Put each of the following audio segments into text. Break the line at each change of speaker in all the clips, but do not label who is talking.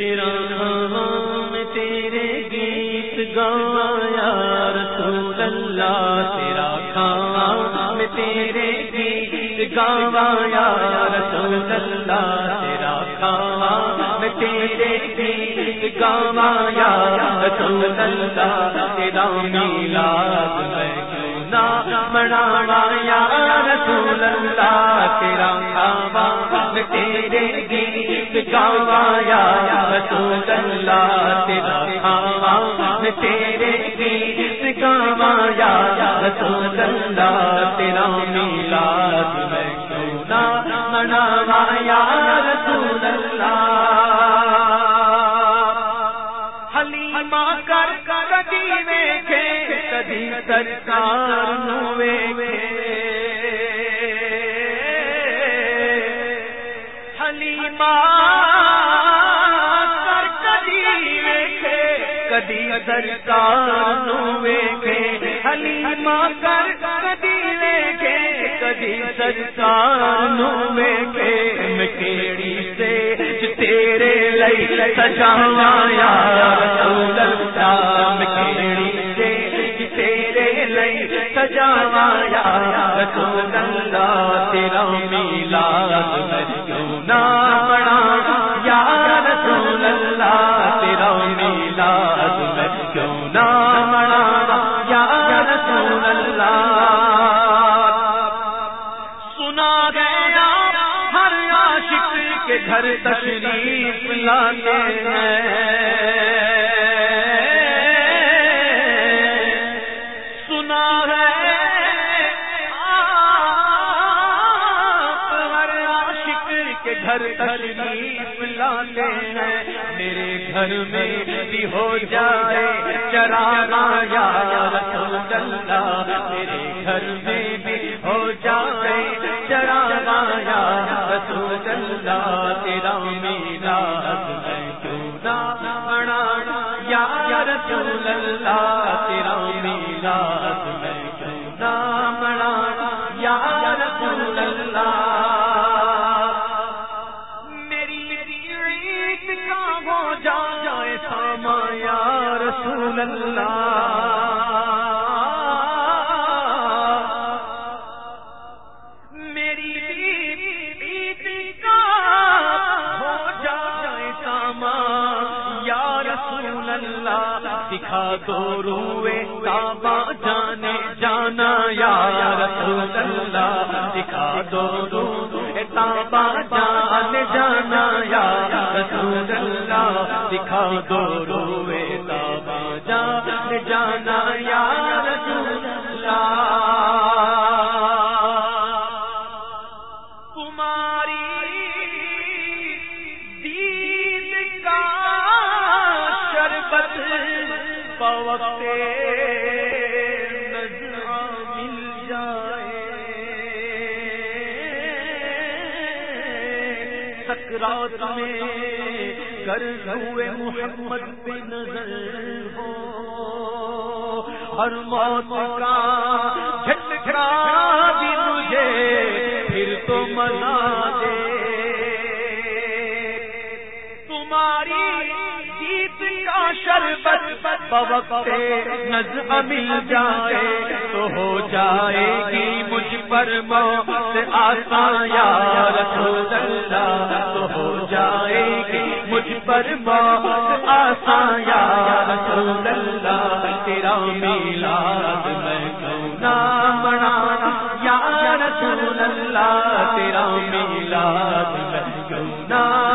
تیرا نام تیرے گیت گایا، رسول اللہ، تیرا کام تیرے گیت گایا، رسول اللہ، تیرا کام تیرے گیت گایا، رسول اللہ، تیرا میلاد میں یا رسول اللہ، تیرا کام تیرے گیت گایا رسول اللہ تیرا کام تیرے گیت گایا رسول اللہ تیرا میلاد، میں کیوں نہ مناوا رسول اللہ؟ حلیمہ کر کدی ویکھے سرکار نو ویکھے حلیمہ کدی سرکار نو ویکھے حلیمہ کر کدی ویکھے کدی سرکار میں سے تیرے لئی سجاوا رسول اللہ سے تیرے لئی سجاوا رسول اللہ، تیرا میلاد گھر تشریف لاتے ہیں۔ سنا ہے آپ ہر عاشق کے گھر تشریف لاتے ہیں۔ میرے گھر میں بھی ہو جائے چرانا یا رسول اللہ تیرا میلاد دکھا دو روے کعبہ جانے جانا یا رسول اللہ۔ دکھا دو روے کعبہ جانے جانا یا رسول اللہ۔ دکھا دو روے کعبہ جانے جانا یا رسول اللہ۔ تمہاری پوکتے نظر مل جائے۔ سکرات میں کر ہوئے محمد پہ نظر ہو۔ ہر موت کا جھٹکا بھی مجھے پھر تو منا دے۔ تمہاری جیت کا شربت بوقت نظم مل جائے تو ہو جائے گی مجھ پر موت آسان، یا رسول اللہ، تو ہو جائے گی مجھ پر موت آسان، یا رسول اللہ، تیرا میلاد میں کیوں نہ منانا یا رسول اللہ، تیرا میلاد میں کیوں نہ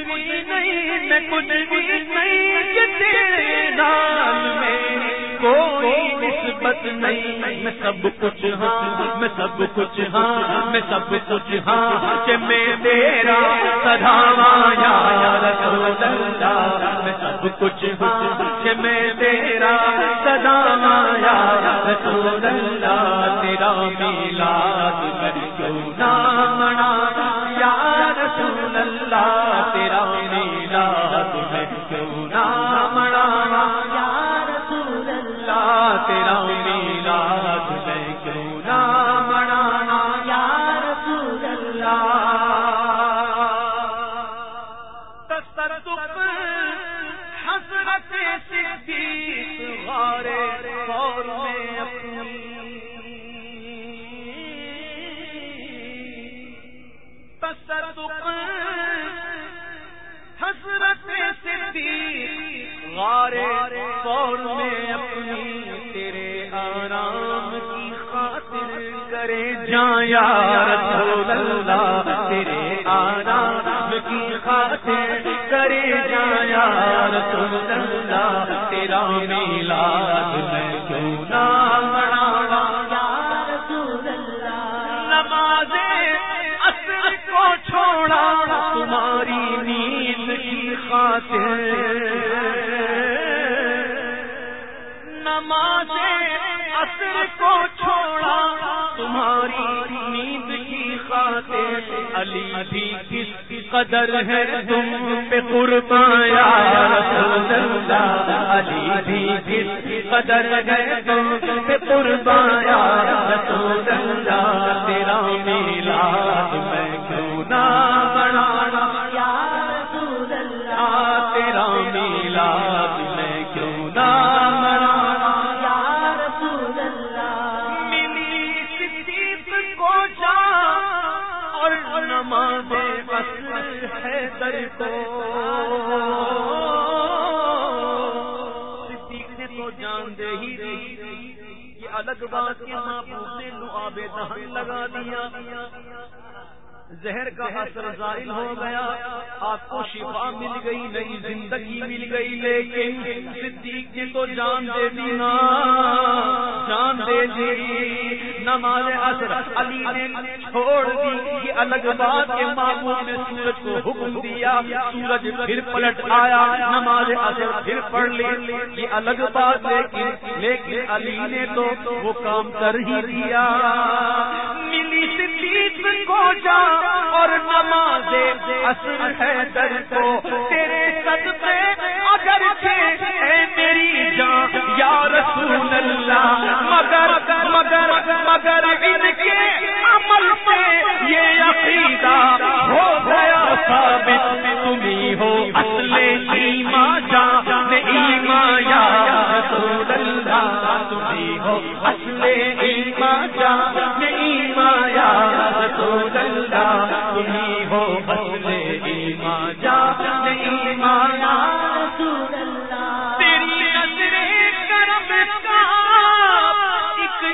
کچھ بھی نہیں میں کچھ بھی نہیں کہ تیرے نال میری کوئی نسبت نہیں میں سب کچھ ہاں میں سب کچھ ہاں میں سب کچھ ہاں کہ میں تیرا سدھاوا یا رسول اللہ میں سب کچھ ہاں کہ میں تیرا سدھاوا یا رسول اللہ تیرا میلاد کر کیوں نہ منا یا رسول اللہ تیرا میلا تمہیں کیوں نہ منانا یا رسول اللہ؟ تصدق صدیق غور میں اپنی تصدق تیرا میلاد میں کیوں نہ مناوا نماز کو چھوڑا تمہاری نیند کی خاطر نماز اصل کو چھوڑا، تمہاری نیند کی خاطر علی بھی کس قدر ہے تم پہ قربایا رسول اللہ، علی بھی کس قدر ہے تم پہ قربایا یہ بات کے محبوب نے لعاب دہن لگا دیا۔ زہر کا اثر ظاہر ہو گیا۔ آپ کو شفا مل گئی، نئی زندگی مل گئی، لیکن صدیق نے تو جان دے دی نا۔ جان دے دی۔ نماز اثر علی نے چھوڑ دی، یہ الگ بات کے معمول نے سورج کو حکم دیا سورج پھر پلٹ آیا، نماز اثر پھر پڑھ لی، یہ الگ بات لیکن لیکن علی نے تو وہ کام کر ہی دیا۔ ملی صدیق کو جا اور نماز اصل ہے در کو، تیرے صدقے اگر میری جان یا رسول اللہ مگر مگر مگر ان کے عمل سے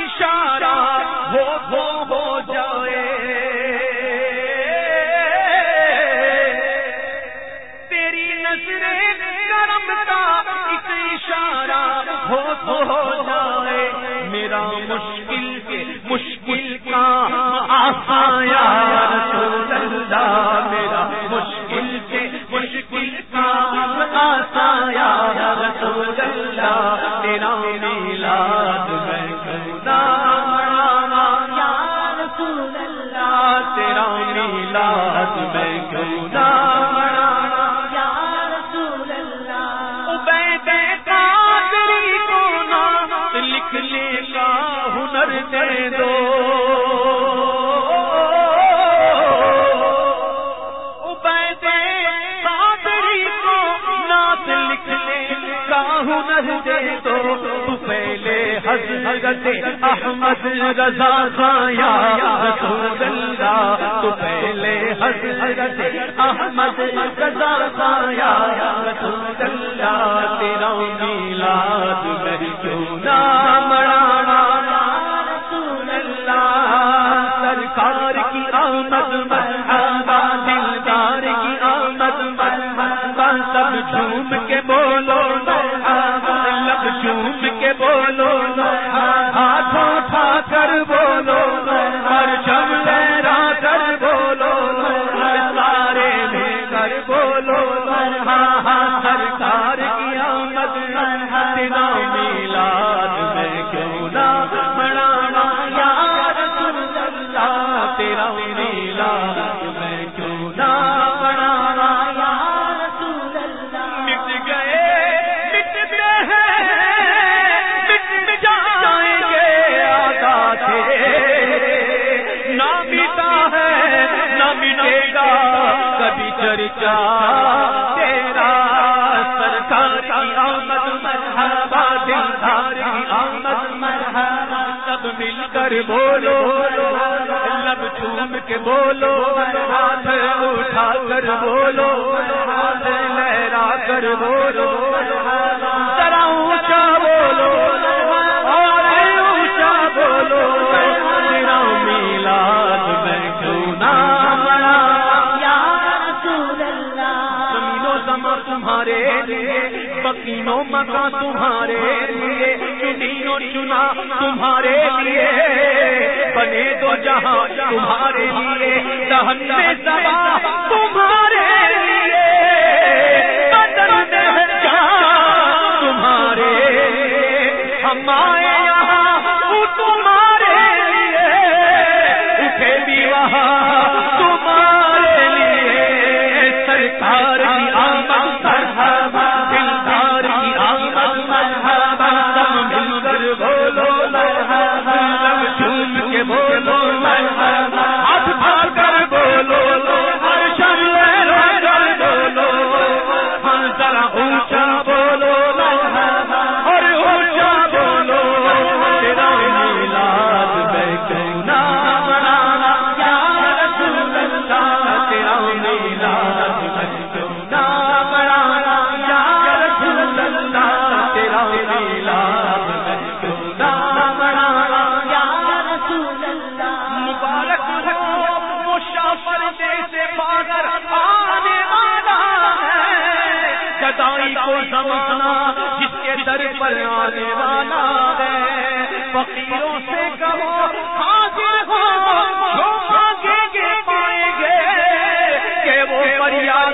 اشارہ ہو ہو ہو جائے۔ تیری نظر کرم کا ایک اشارہ ہو تو ہو جائے۔ میرا مشکل کے مشکل کا آسایا رسول اللہ میرا مشکل کے مشکل کا آسایا رسول اللہ تیرا میلاد ہنر تو پہلے حضرت احمد رضا خایا رسول اللہ تو پہلے حضرت احمد رضا خایا رسول اللہ، تیرا میلاد میں کیوں نہ مڑانا رسول اللہ، سرکار کی آمد مرحبا دلدار کی آمد کر بولو. لب چوم کے بولو. ہاتھ اٹھا کر بولو. ہاتھ لہرا کر بولو. ذرا اونچا بولو. اور اونچا بولو. میرا میلاد میں کیوں نہ تمہارے لیے بکینوں مکا تمہارے لیے چنینوں چنا تمہارے لیے۔ زبان پر آنے والا ہے۔ فقیروں سے کہو، حاضر ہو جو مانگیں گے پائیں گے۔ کہ وہ فریاد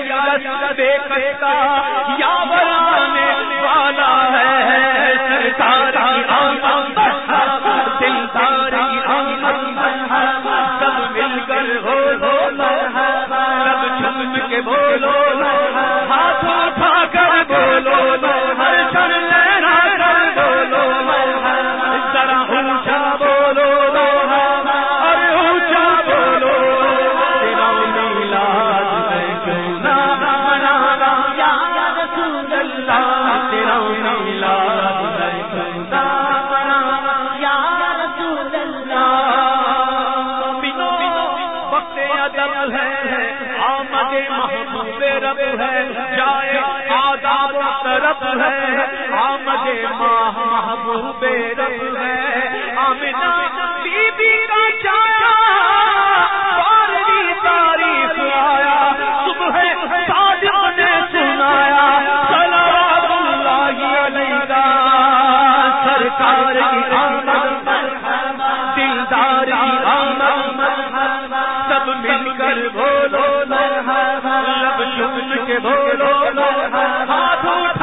بے کرتا یا بلانے رب ہے، جائے آداب طرف ہے، آمد ماہ محبوب رب ہے۔ آمنا بی بی کا چایا بارہویں تاریخ آیا، صبح صادق نے سنایا صلوات اللہ علیہ سرکار کی آمد، دلدار کی آمد، سب مل کر بول کے بولو ہاتھ اٹھا